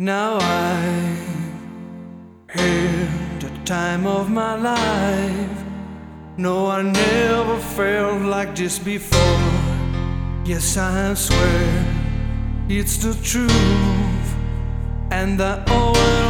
Now I had the time of my life. No, I never felt like this before. Yes, I swear it's the truth, and I owe it.